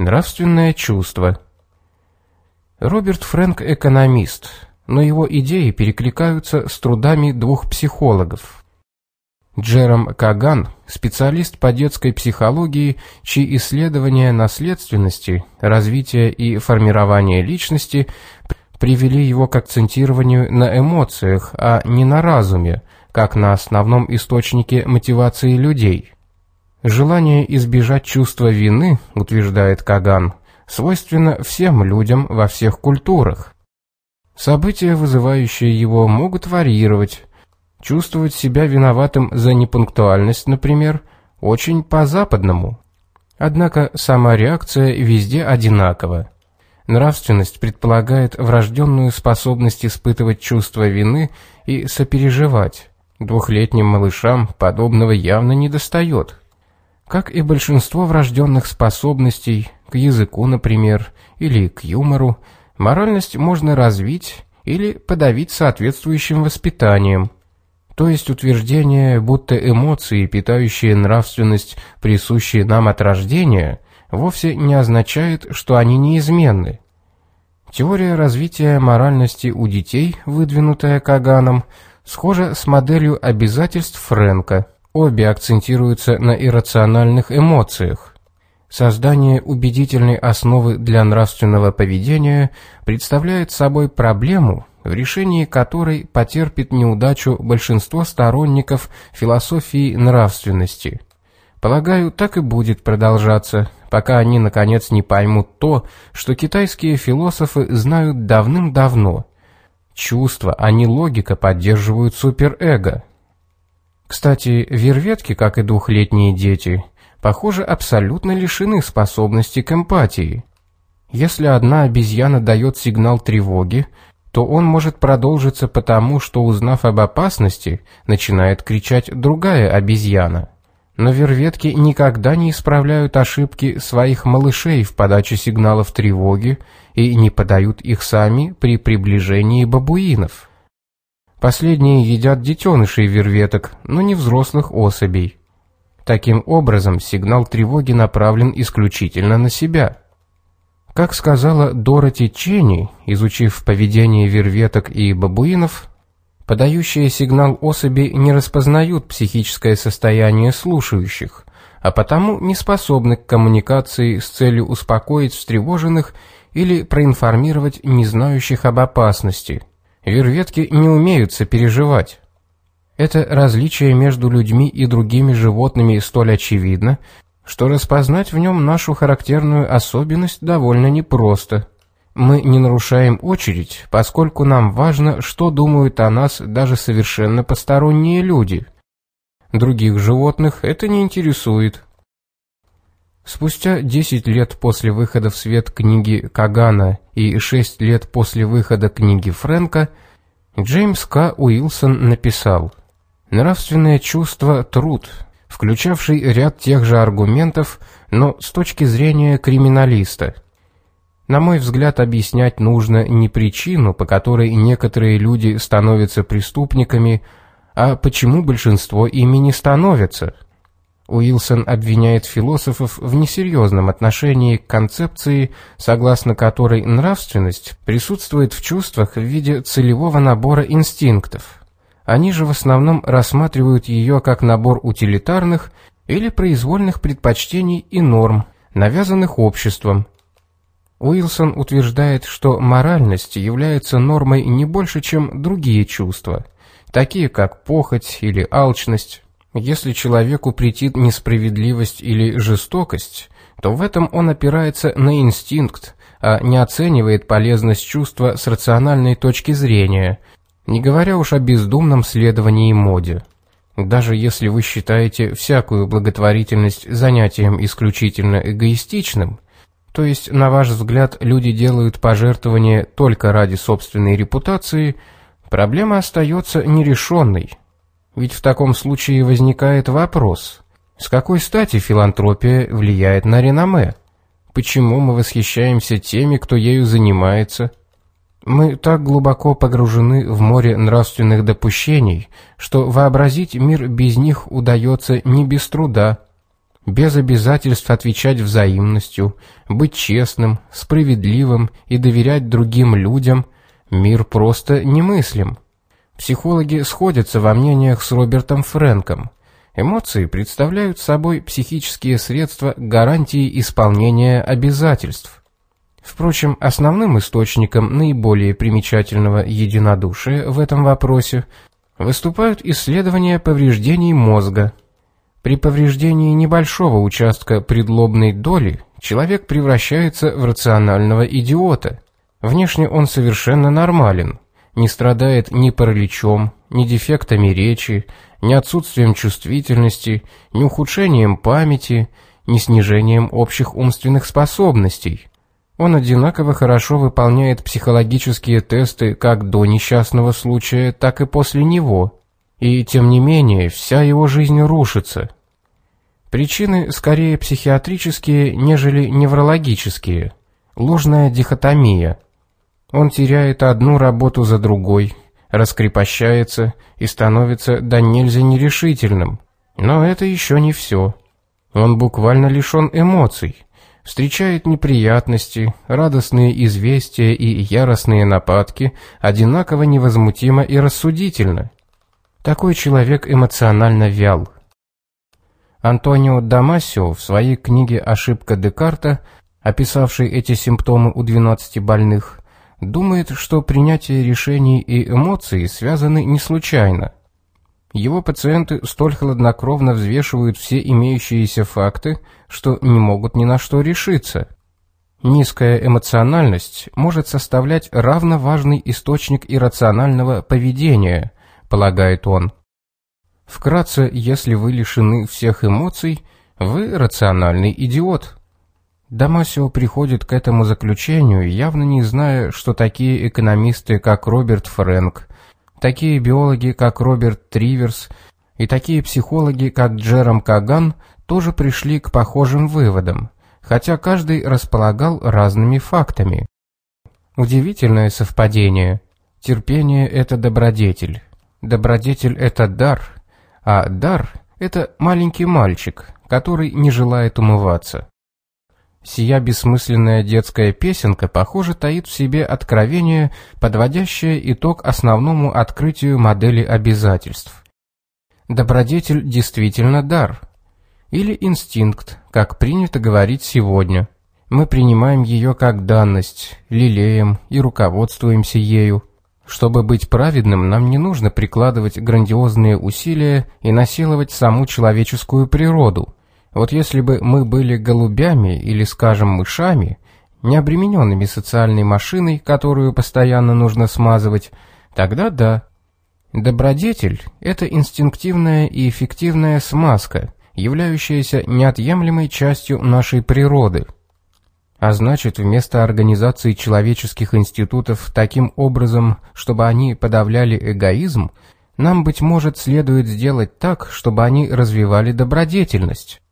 Нравственное чувство. Роберт Фрэнк – экономист, но его идеи перекликаются с трудами двух психологов. Джером Каган – специалист по детской психологии, чьи исследования наследственности, развития и формирования личности привели его к акцентированию на эмоциях, а не на разуме, как на основном источнике мотивации людей – Желание избежать чувства вины, утверждает Каган, свойственно всем людям во всех культурах. События, вызывающие его, могут варьировать. Чувствовать себя виноватым за непунктуальность, например, очень по-западному. Однако сама реакция везде одинакова. Нравственность предполагает врожденную способность испытывать чувство вины и сопереживать. Двухлетним малышам подобного явно недостает. Как и большинство врожденных способностей, к языку, например, или к юмору, моральность можно развить или подавить соответствующим воспитанием. То есть утверждение, будто эмоции, питающие нравственность, присущие нам от рождения, вовсе не означает, что они неизменны. Теория развития моральности у детей, выдвинутая Каганом, схожа с моделью обязательств Френка – Обе акцентируются на иррациональных эмоциях. Создание убедительной основы для нравственного поведения представляет собой проблему, в решении которой потерпит неудачу большинство сторонников философии нравственности. Полагаю, так и будет продолжаться, пока они наконец не поймут то, что китайские философы знают давным-давно. Чувства, а не логика поддерживают суперэго – кстати, верветки, как и двухлетние дети, похоже, абсолютно лишены способности к эмпатии. Если одна обезьяна дает сигнал тревоги, то он может продолжиться потому, что, узнав об опасности, начинает кричать другая обезьяна. Но верветки никогда не исправляют ошибки своих малышей в подаче сигналов тревоги и не подают их сами при приближении бабуинов. Последние едят детенышей верветок, но не взрослых особей. Таким образом, сигнал тревоги направлен исключительно на себя. Как сказала Дороти Ченни, изучив поведение верветок и бабуинов, подающие сигнал особи не распознают психическое состояние слушающих, а потому не способны к коммуникации с целью успокоить встревоженных или проинформировать не знающих об опасности – Верветки не умеют сопереживать. Это различие между людьми и другими животными столь очевидно, что распознать в нем нашу характерную особенность довольно непросто. Мы не нарушаем очередь, поскольку нам важно, что думают о нас даже совершенно посторонние люди. Других животных это не интересует. Спустя 10 лет после выхода в свет книги Кагана и 6 лет после выхода книги Фрэнка, Джеймс К. Уилсон написал «Нравственное чувство – труд, включавший ряд тех же аргументов, но с точки зрения криминалиста. На мой взгляд, объяснять нужно не причину, по которой некоторые люди становятся преступниками, а почему большинство ими не становятся». Уилсон обвиняет философов в несерьезном отношении к концепции, согласно которой нравственность присутствует в чувствах в виде целевого набора инстинктов. Они же в основном рассматривают ее как набор утилитарных или произвольных предпочтений и норм, навязанных обществом. Уилсон утверждает, что моральность является нормой не больше, чем другие чувства, такие как похоть или алчность, если человеку претит несправедливость или жестокость, то в этом он опирается на инстинкт, а не оценивает полезность чувства с рациональной точки зрения, не говоря уж о бездумном следовании моде. Даже если вы считаете всякую благотворительность занятием исключительно эгоистичным, то есть, на ваш взгляд, люди делают пожертвования только ради собственной репутации, проблема остается нерешенной, ведь в таком случае возникает вопрос, с какой стати филантропия влияет на реноме? Почему мы восхищаемся теми, кто ею занимается? Мы так глубоко погружены в море нравственных допущений, что вообразить мир без них удается не без труда. без обязательств отвечать взаимностью, быть честным, справедливым и доверять другим людям, мир просто немыслим. Психологи сходятся во мнениях с Робертом Фрэнком. Эмоции представляют собой психические средства гарантии исполнения обязательств. Впрочем, основным источником наиболее примечательного единодушия в этом вопросе выступают исследования повреждений мозга. При повреждении небольшого участка предлобной доли человек превращается в рационального идиота. Внешне он совершенно нормален, не страдает ни параличом, ни дефектами речи, ни отсутствием чувствительности, ни ухудшением памяти, ни снижением общих умственных способностей. Он одинаково хорошо выполняет психологические тесты как до несчастного случая, так и после него. И тем не менее, вся его жизнь рушится. Причины скорее психиатрические, нежели неврологические. Ложная дихотомия. Он теряет одну работу за другой, раскрепощается и становится до нельзя нерешительным. Но это еще не все. Он буквально лишен эмоций встречает неприятности, радостные известия и яростные нападки одинаково невозмутимо и рассудительно. Такой человек эмоционально вял. Антонио Дамасио в своей книге «Ошибка Декарта», описавшей эти симптомы у 12 больных, думает, что принятие решений и эмоций связаны не случайно – его пациенты столь хладнокровно взвешивают все имеющиеся факты, что не могут ни на что решиться. Низкая эмоциональность может составлять равно важный источник иррационального поведения, полагает он. Вкратце, если вы лишены всех эмоций, вы рациональный идиот. Дамасио приходит к этому заключению, явно не зная, что такие экономисты, как Роберт Фрэнк, Такие биологи, как Роберт Триверс, и такие психологи, как Джером Каган, тоже пришли к похожим выводам, хотя каждый располагал разными фактами. Удивительное совпадение. Терпение – это добродетель. Добродетель – это дар, а дар – это маленький мальчик, который не желает умываться. Сия бессмысленная детская песенка, похоже, таит в себе откровение, подводящее итог основному открытию модели обязательств. Добродетель действительно дар. Или инстинкт, как принято говорить сегодня. Мы принимаем ее как данность, лелеем и руководствуемся ею. Чтобы быть праведным, нам не нужно прикладывать грандиозные усилия и насиловать саму человеческую природу – вот если бы мы были голубями или, скажем, мышами, не обремененными социальной машиной, которую постоянно нужно смазывать, тогда да. Добродетель – это инстинктивная и эффективная смазка, являющаяся неотъемлемой частью нашей природы. А значит, вместо организации человеческих институтов таким образом, чтобы они подавляли эгоизм, нам, быть может, следует сделать так, чтобы они развивали добродетельность.